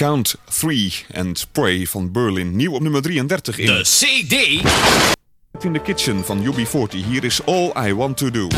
Count 3 and Pray van Berlin. Nieuw op nummer 33 in... De CD. In the Kitchen van UB40. Hier is All I Want To Do.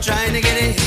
trying to get it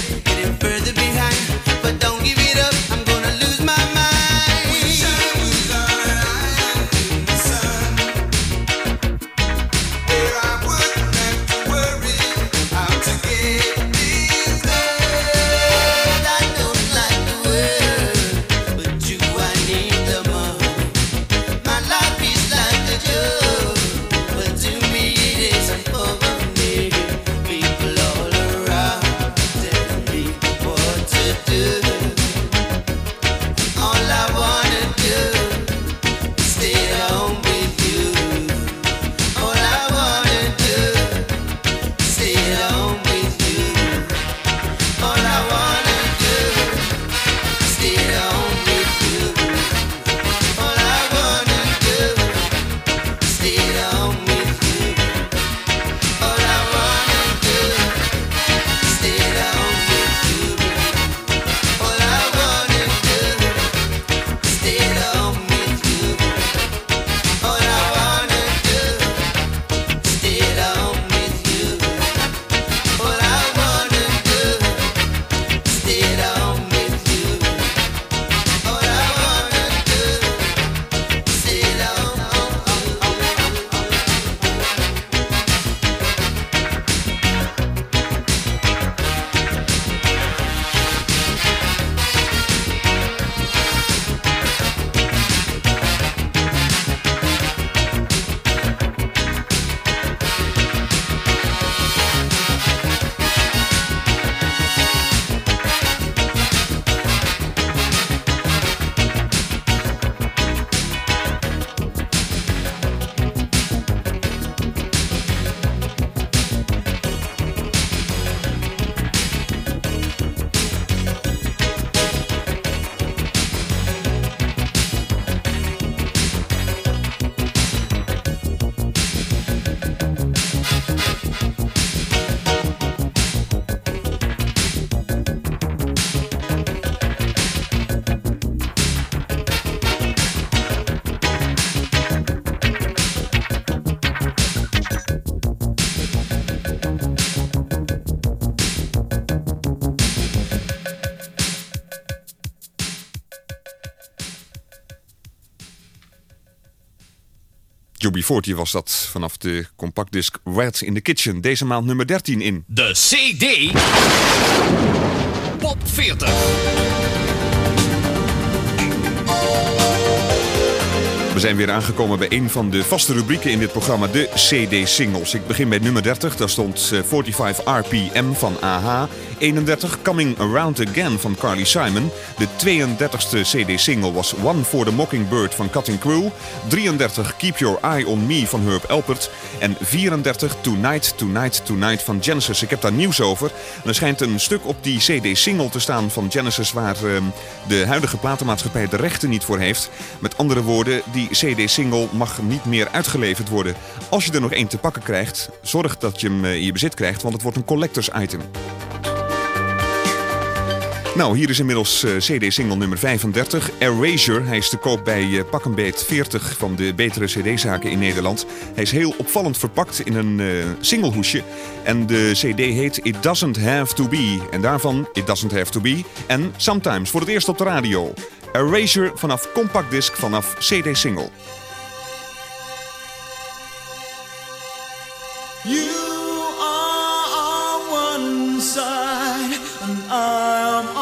40 was dat vanaf de compactdisc Red in the Kitchen. Deze maand nummer 13 in. De CD Pop 40. We zijn weer aangekomen bij een van de vaste rubrieken in dit programma, de CD-singles. Ik begin bij nummer 30, daar stond 45 eh, RPM van AH. 31 Coming Around Again van Carly Simon. De 32e CD-single was One for the Mockingbird van Cutting Crew. 33 Keep Your Eye on Me van Herb Elpert. En 34 Tonight, Tonight, Tonight van Genesis. Ik heb daar nieuws over. er schijnt een stuk op die CD-single te staan van Genesis waar ehm, de huidige platenmaatschappij de rechten niet voor heeft. Met andere woorden, die die CD-single mag niet meer uitgeleverd worden. Als je er nog één te pakken krijgt, zorg dat je hem eh, in je bezit krijgt, want het wordt een collectors item. Nou, hier is inmiddels uh, CD-single nummer 35, Erasure. Hij is te koop bij uh, Pak 40 van de betere CD-zaken in Nederland. Hij is heel opvallend verpakt in een uh, singlehoesje. En de CD heet It Doesn't Have to Be. En daarvan It Doesn't Have to Be. En Sometimes, voor het eerst op de radio. Erasure vanaf compact disc vanaf CD-single. there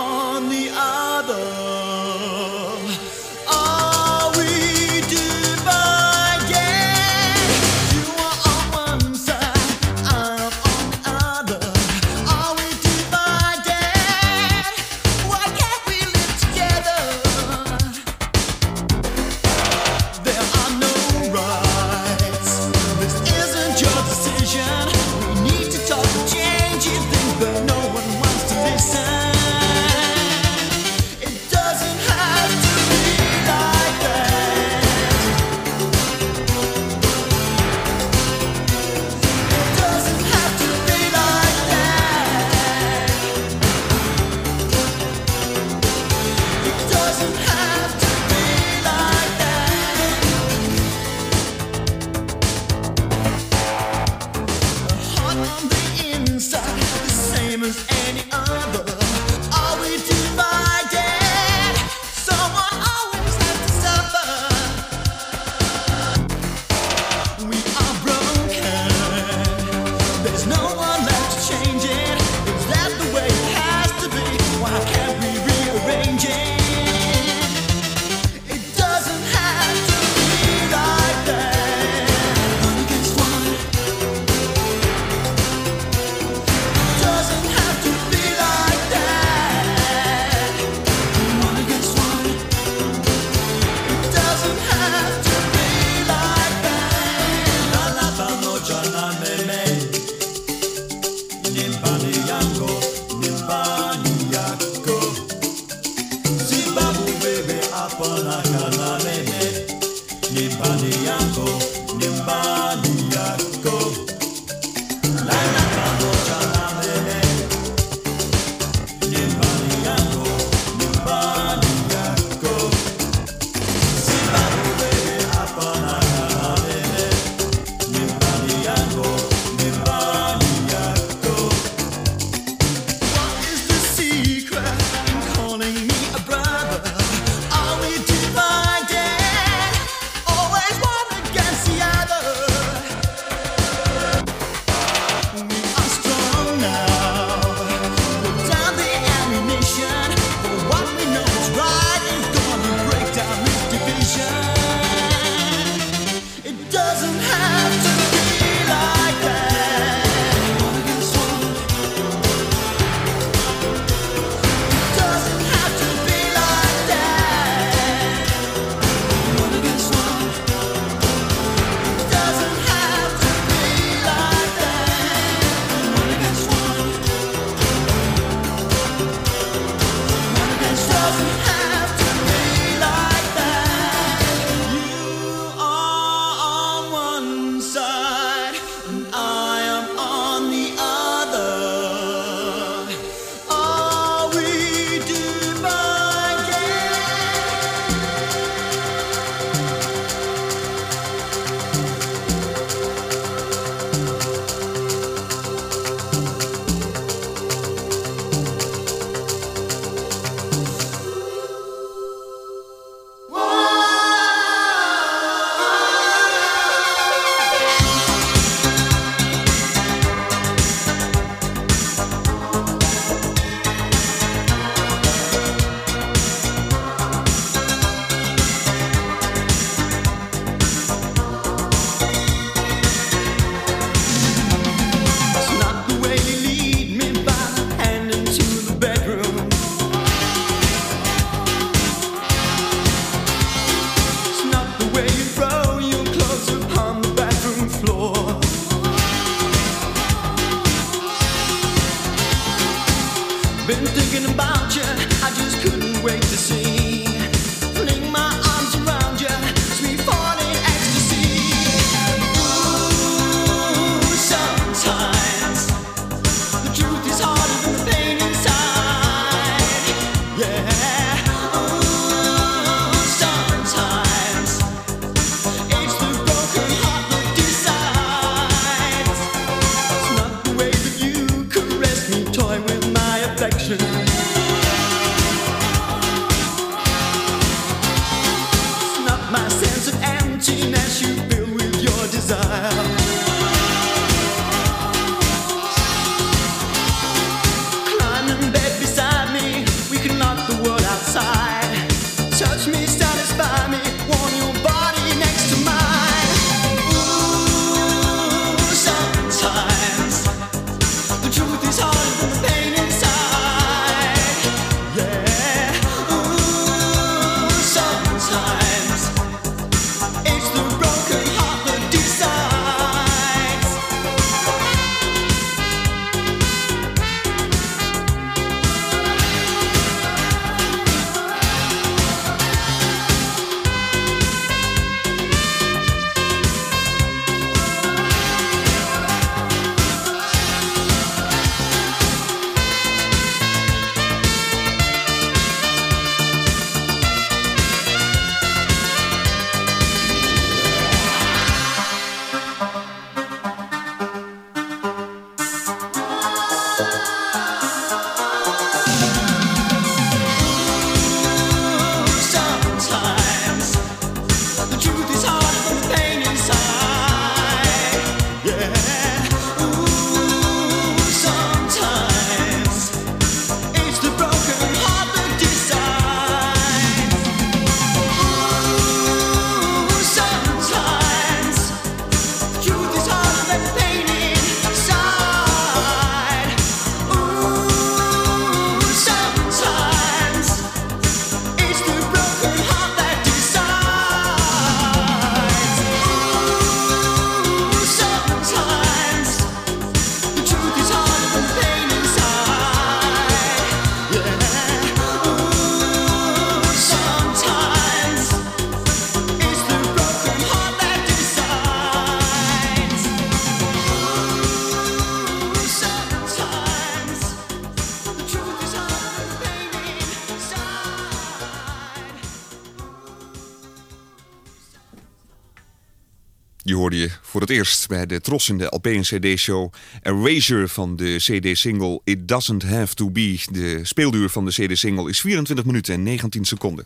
eerst bij de trossende LP en CD-show Erasure van de CD-single It Doesn't Have To Be. De speelduur van de CD-single is 24 minuten en 19 seconden.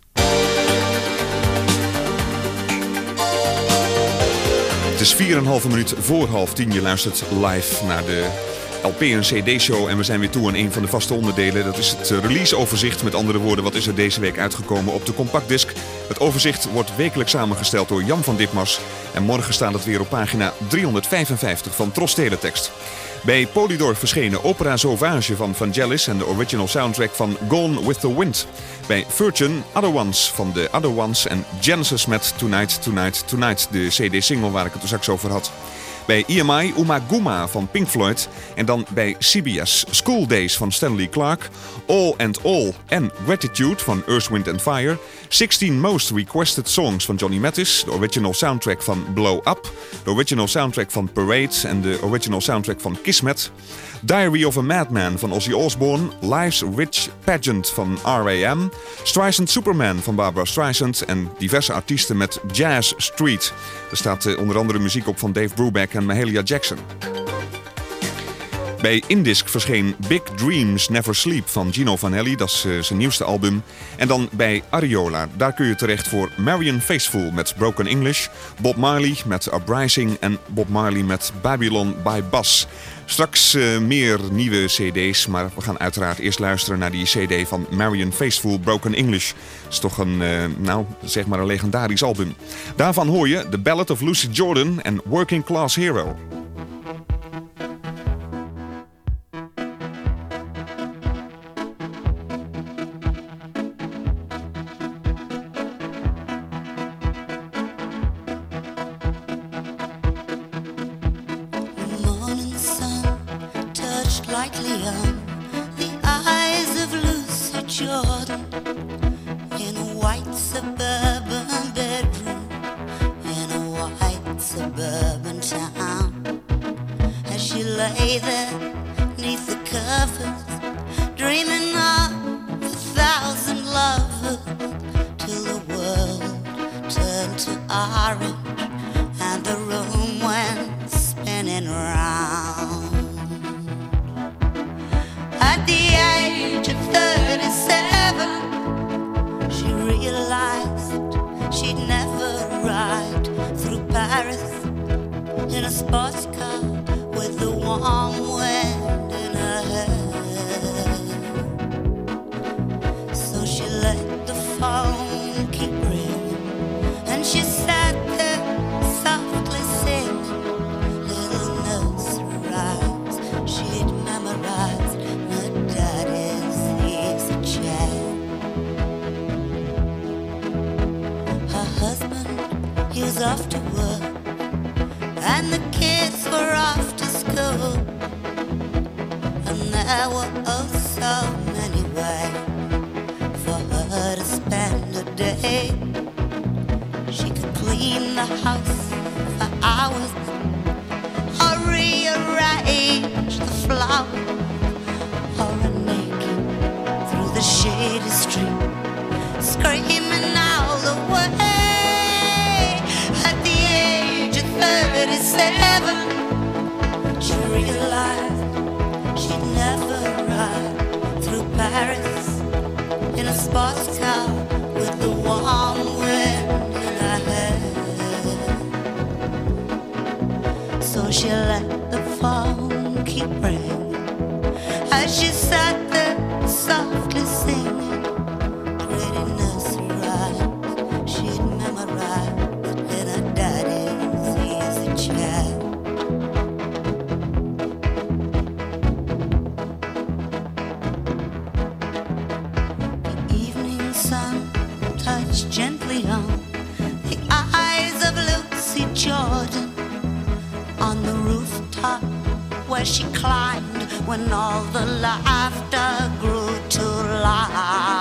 Het is 4,5 minuut voor half tien. Je luistert live naar de LP en CD-show. En we zijn weer toe aan een van de vaste onderdelen. Dat is het releaseoverzicht. Met andere woorden, wat is er deze week uitgekomen op de compactdisc? Het overzicht wordt wekelijks samengesteld door Jan van Ditmars. En morgen staat het weer op pagina 355 van Tros Teletext. Bij Polydor verschenen Opera Sauvage van Vangelis en de original soundtrack van Gone with the Wind. Bij Virgin Other Ones van de Other Ones en Genesis met Tonight, Tonight, Tonight, de CD-single waar ik het er straks over had. Bij EMI Uma Guma van Pink Floyd. En dan bij CBS School Days van Stanley Clark. All and All en Gratitude van Earth, Wind and Fire. 16 Most Requested Songs van Johnny Mathis. De original soundtrack van Blow Up. De original soundtrack van Parade en de original soundtrack van Kismet. Diary of a Madman van Ozzy Osbourne. Life's Rich Pageant van R.A.M. Streisand Superman van Barbara Streisand. En diverse artiesten met Jazz Street. Er staat eh, onder andere muziek op van Dave Brubeck en Mahalia Jackson. Bij Indisc verscheen Big Dreams Never Sleep van Gino Vanelli, dat is uh, zijn nieuwste album. En dan bij Ariola, daar kun je terecht voor Marion Faithful met Broken English, Bob Marley met Uprising en Bob Marley met Babylon by Bass. Straks uh, meer nieuwe cd's, maar we gaan uiteraard eerst luisteren naar die cd van Marion Faithful Broken English. Dat is toch een, uh, nou, zeg maar een legendarisch album. Daarvan hoor je The Ballad of Lucy Jordan en Working Class Hero. The. the screaming all the way. At the age of 37, she realized she'd never ride through Paris in a sports car. she climbed when all the laughter grew too loud.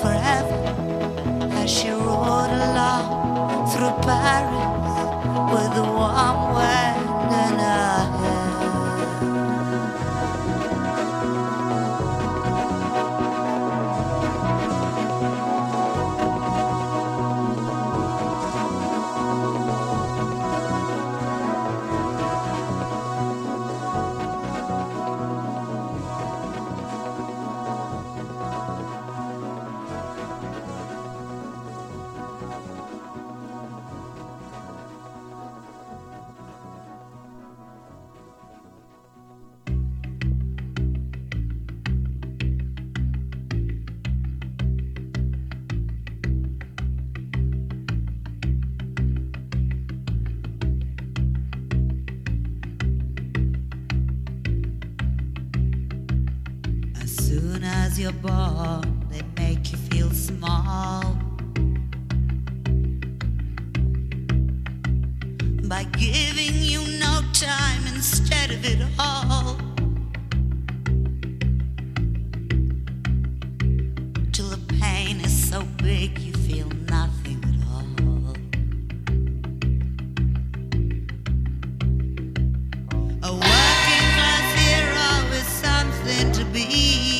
forever as she rode along through Paris with the warm. to be.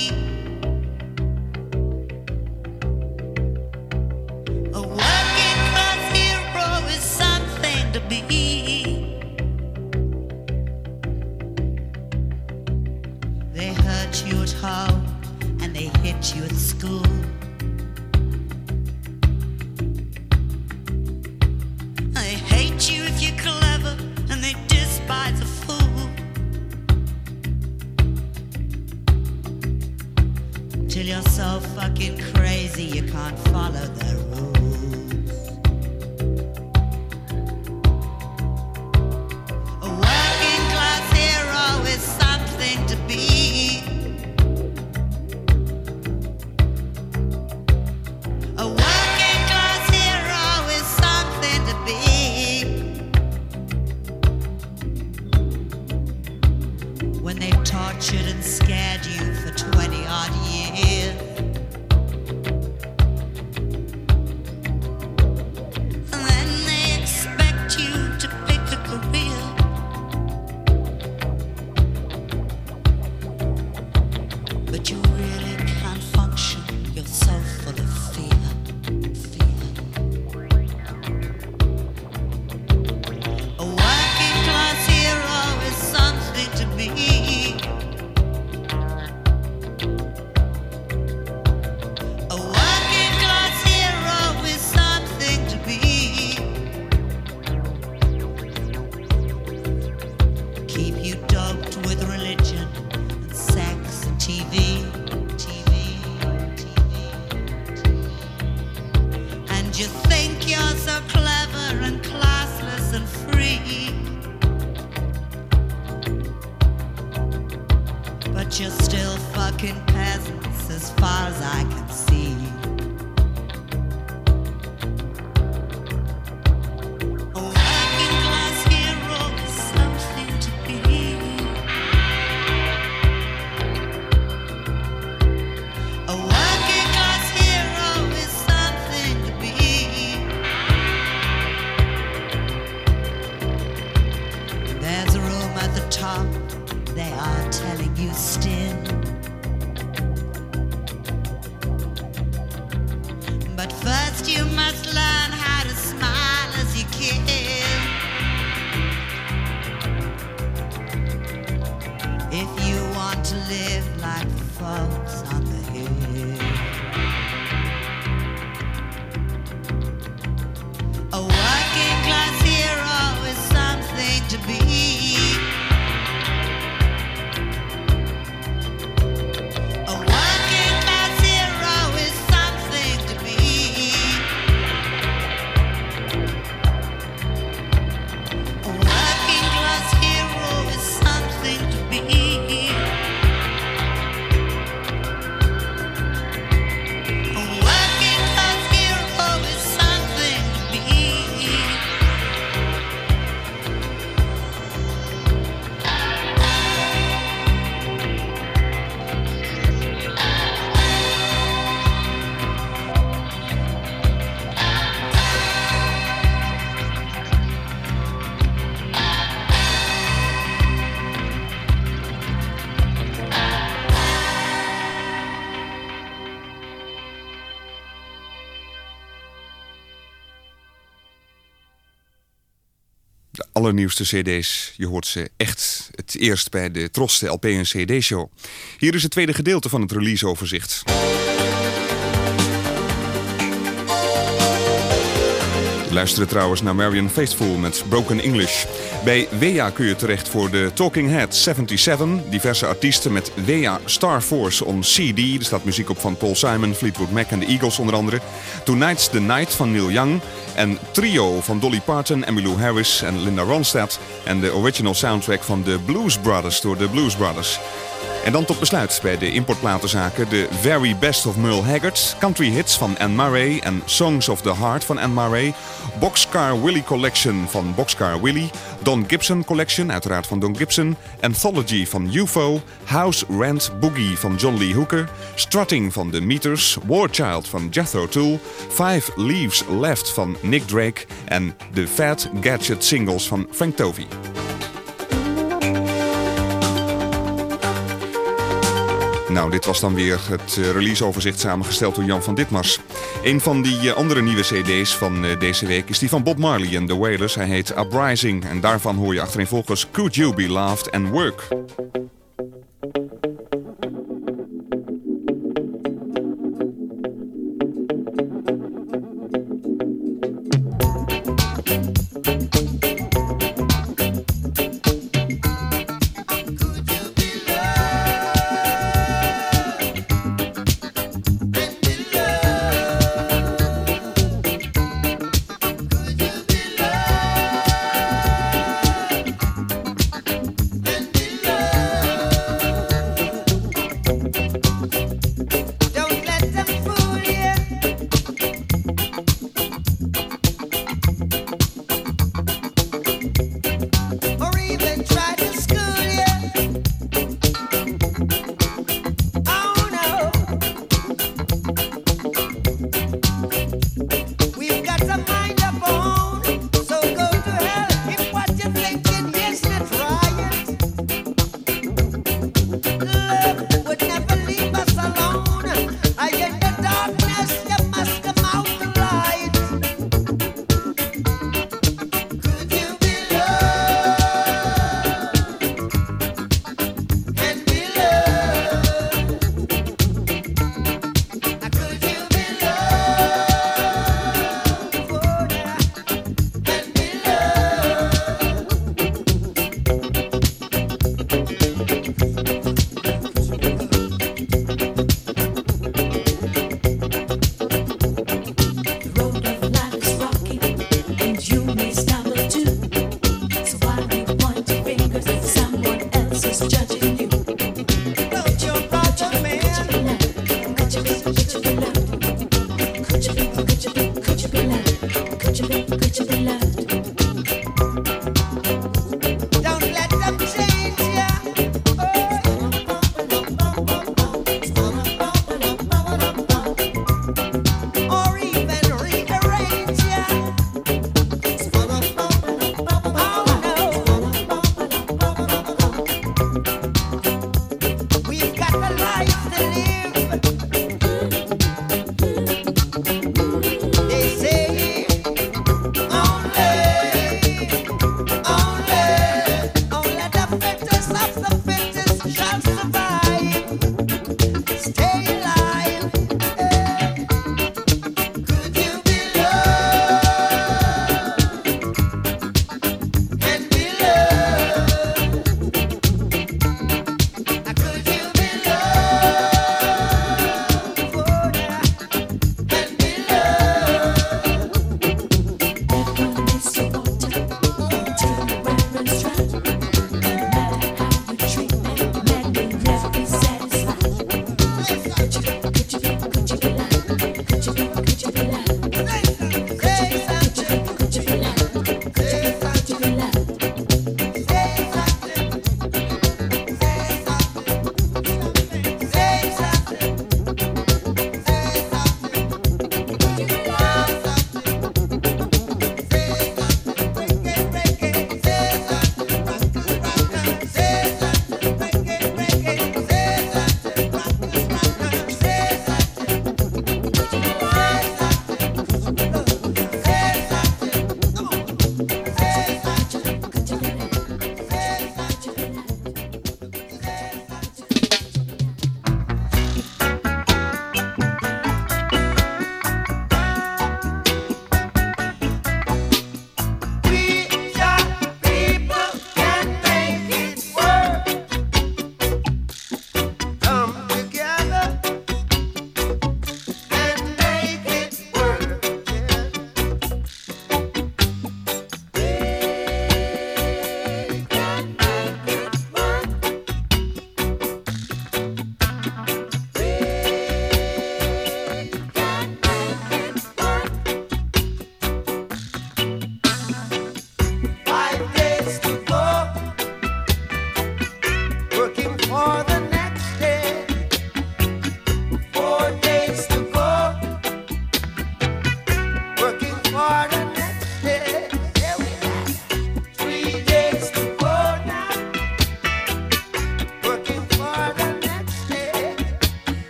allernieuwste cd's. Je hoort ze echt het eerst bij de Troste LP en CD-show. Hier is het tweede gedeelte van het releaseoverzicht. Luisteren trouwens naar Marion Faithful met Broken English. Bij WEA kun je terecht voor de Talking Head 77. Diverse artiesten met WEA Star Force on CD. Er staat muziek op van Paul Simon, Fleetwood Mac en de Eagles onder andere. Tonight's the Night van Neil Young. En Trio van Dolly Parton, Emmylou Harris en Linda Ronstadt. En de original soundtrack van The Blues Brothers door The Blues Brothers. En dan tot besluit bij de importplatenzaken. De Very Best of Merle Haggard, Country Hits van Anne Murray en Songs of the Heart van Anne Murray, Boxcar Willie Collection van Boxcar Willie, Don Gibson Collection, uiteraard van Don Gibson, Anthology van UFO, House Rent Boogie van John Lee Hooker, Strutting van The Meters, War Child van Jethro Tull, Five Leaves Left van Nick Drake. En de Fat Gadget singles van Frank Tovey. Nou, dit was dan weer het eh, releaseoverzicht samengesteld door Jan van Ditmars. Een van die eh, andere nieuwe cd's van eh, deze week is die van Bob Marley en The Wailers. Hij heet Uprising en daarvan hoor je achtereenvolgens Could You Be Loved and Work.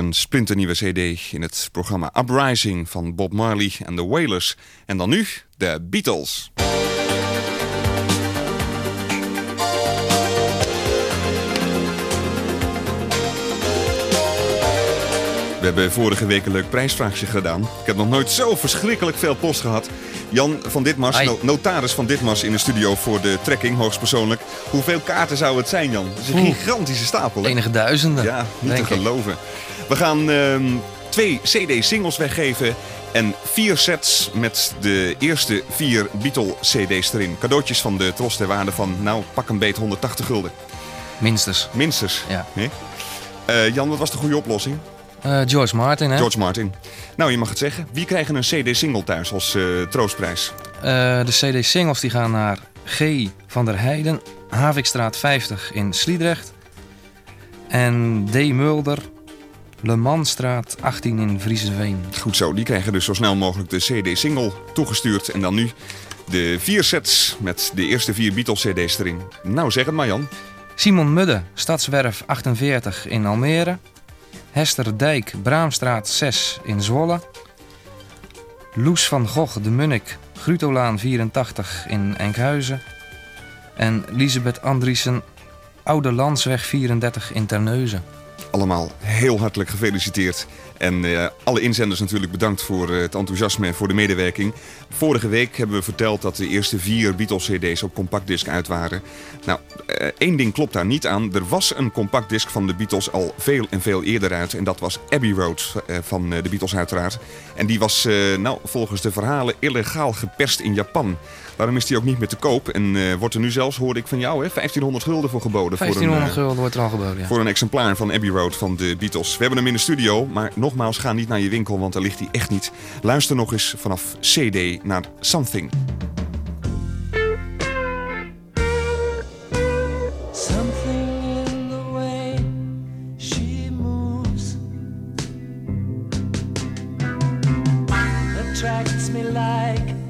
Een splinternieuwe cd in het programma Uprising van Bob Marley en de Wailers. En dan nu de Beatles. We hebben vorige week een leuk prijsvraagje gedaan. Ik heb nog nooit zo verschrikkelijk veel post gehad. Jan van Ditmars, no- notaris van Ditmars in de studio voor de trekking, hoogstpersoonlijk. Hoeveel kaarten zou het zijn, Jan? Dat is een Oeh. gigantische stapel. hè? Enige duizenden. Ja, niet te ik. We gaan ehm, twee CD-singles weggeven en vier sets met de eerste vier Beatle-CD's erin. Cadeautjes van de Tros ter waarde van, nou, pak een beet 180 gulden. Minstens. Minstens. Ja. Hè? Eh, Jan, wat was de goede oplossing? Eh, George Martin, hè? George Martin. Nou, je mag het zeggen. Wie krijgen een CD-single thuis als eh, troostprijs? De CD-singles die gaan naar G. van der Heijden, Havikstraat 50 in Sliedrecht. En D. Mulder, Le Mansstraat 18 in Vriezenveen. Goed zo, die krijgen dus zo snel mogelijk de CD-single toegestuurd. En dan nu de vier sets met de eerste vier Beatles-CD's erin. Nou, zeg het maar, Jan. Simon Mudde, Stadswerf 48 in Almere. Hester Dijk, Braamstraat 6 in Zwolle. Loes van Gogh de Munnik, Grutolaan 84 in Enkhuizen. En Lisabeth Andriessen, Oude Landsweg 34 in Terneuzen. Allemaal heel hartelijk gefeliciteerd. En eh, alle inzenders natuurlijk bedankt voor eh, het enthousiasme en voor de medewerking. Vorige week hebben we verteld dat de eerste vier Beatles-CD's op compactdisc uit waren. Nou, eh, één ding klopt daar niet aan. Er was een compactdisc van de Beatles al veel en veel eerder uit. En dat was Abbey Road van de Beatles uiteraard. En die was, nou, volgens de verhalen illegaal geperst in Japan. Daarom is die ook niet meer te koop. En eh, wordt er nu zelfs, hoorde ik van jou, hè, 1500 gulden voor geboden. voor een, 1500 eh, gulden wordt er al geboden, ja. voor een exemplaar van Abbey Road van de Beatles. We hebben hem in de studio, maar nogmaals, ga niet naar je winkel, want daar ligt hij echt niet. Luister nog eens vanaf CD naar Something. Something in the way she moves attracts me like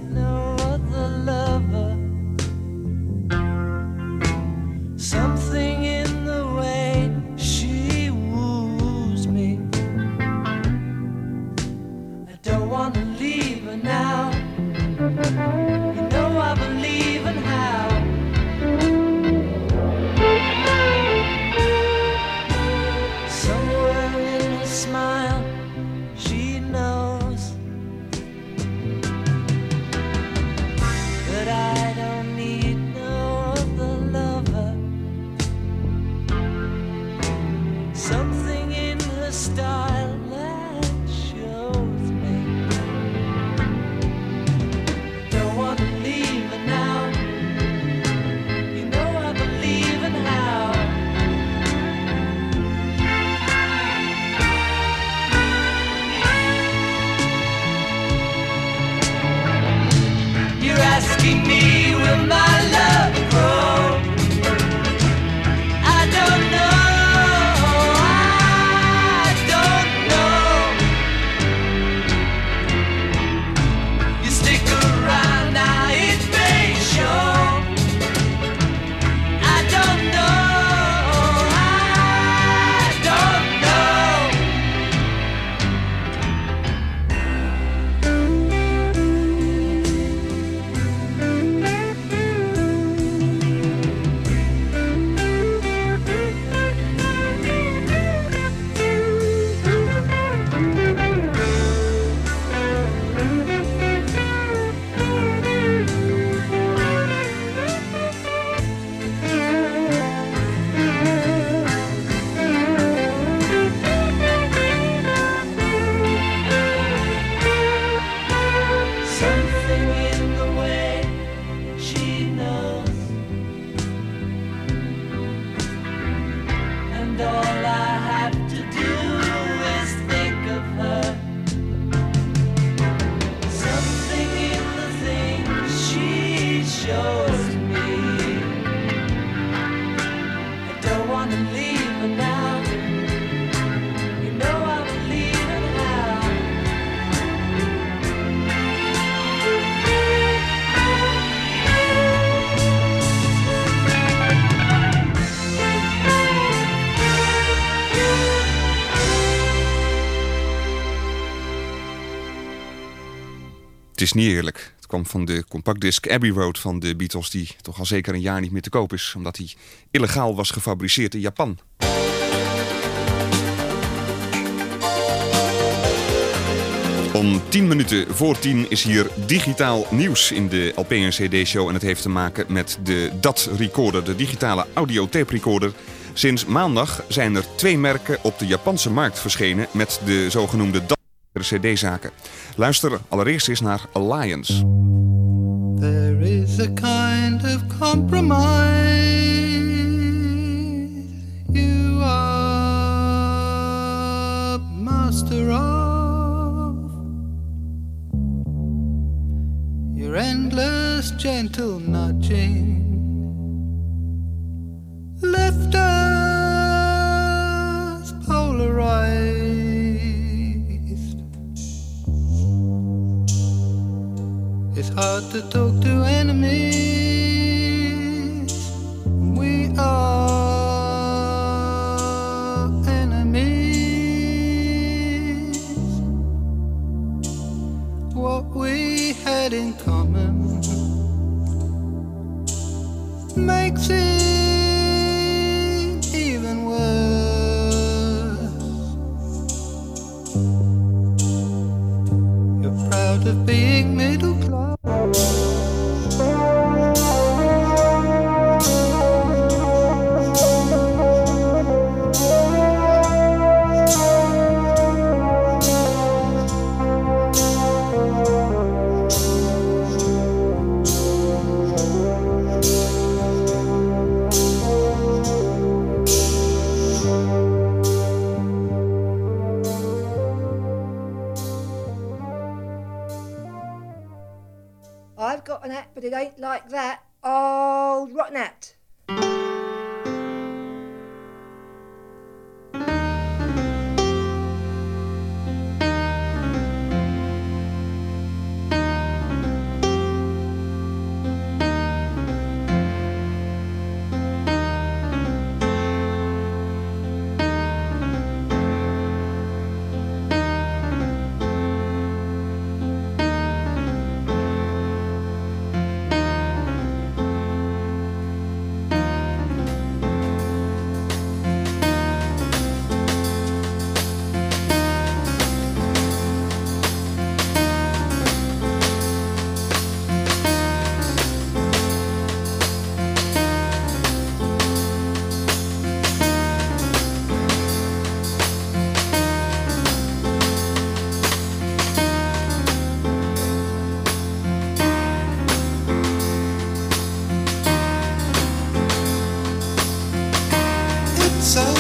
niet eerlijk. Het kwam van de compactdisc Abbey Road van de Beatles... die toch al zeker een jaar niet meer te koop is... omdat hij illegaal was gefabriceerd in Japan. Om 10 minuten voor 10 is hier digitaal nieuws in de LP en CD show. En het heeft te maken met de DAT recorder, de digitale audiotape recorder. Sinds maandag zijn er twee merken op de Japanse markt verschenen met de zogenoemde DAT CD-zaken. Luister allereerst eens naar Alliance. There is a kind of compromise you are master of. Your endless gentle nudging left us polarized. It's hard to talk to enemies. We are enemies. What we had in common makes it even worse. You're proud of being so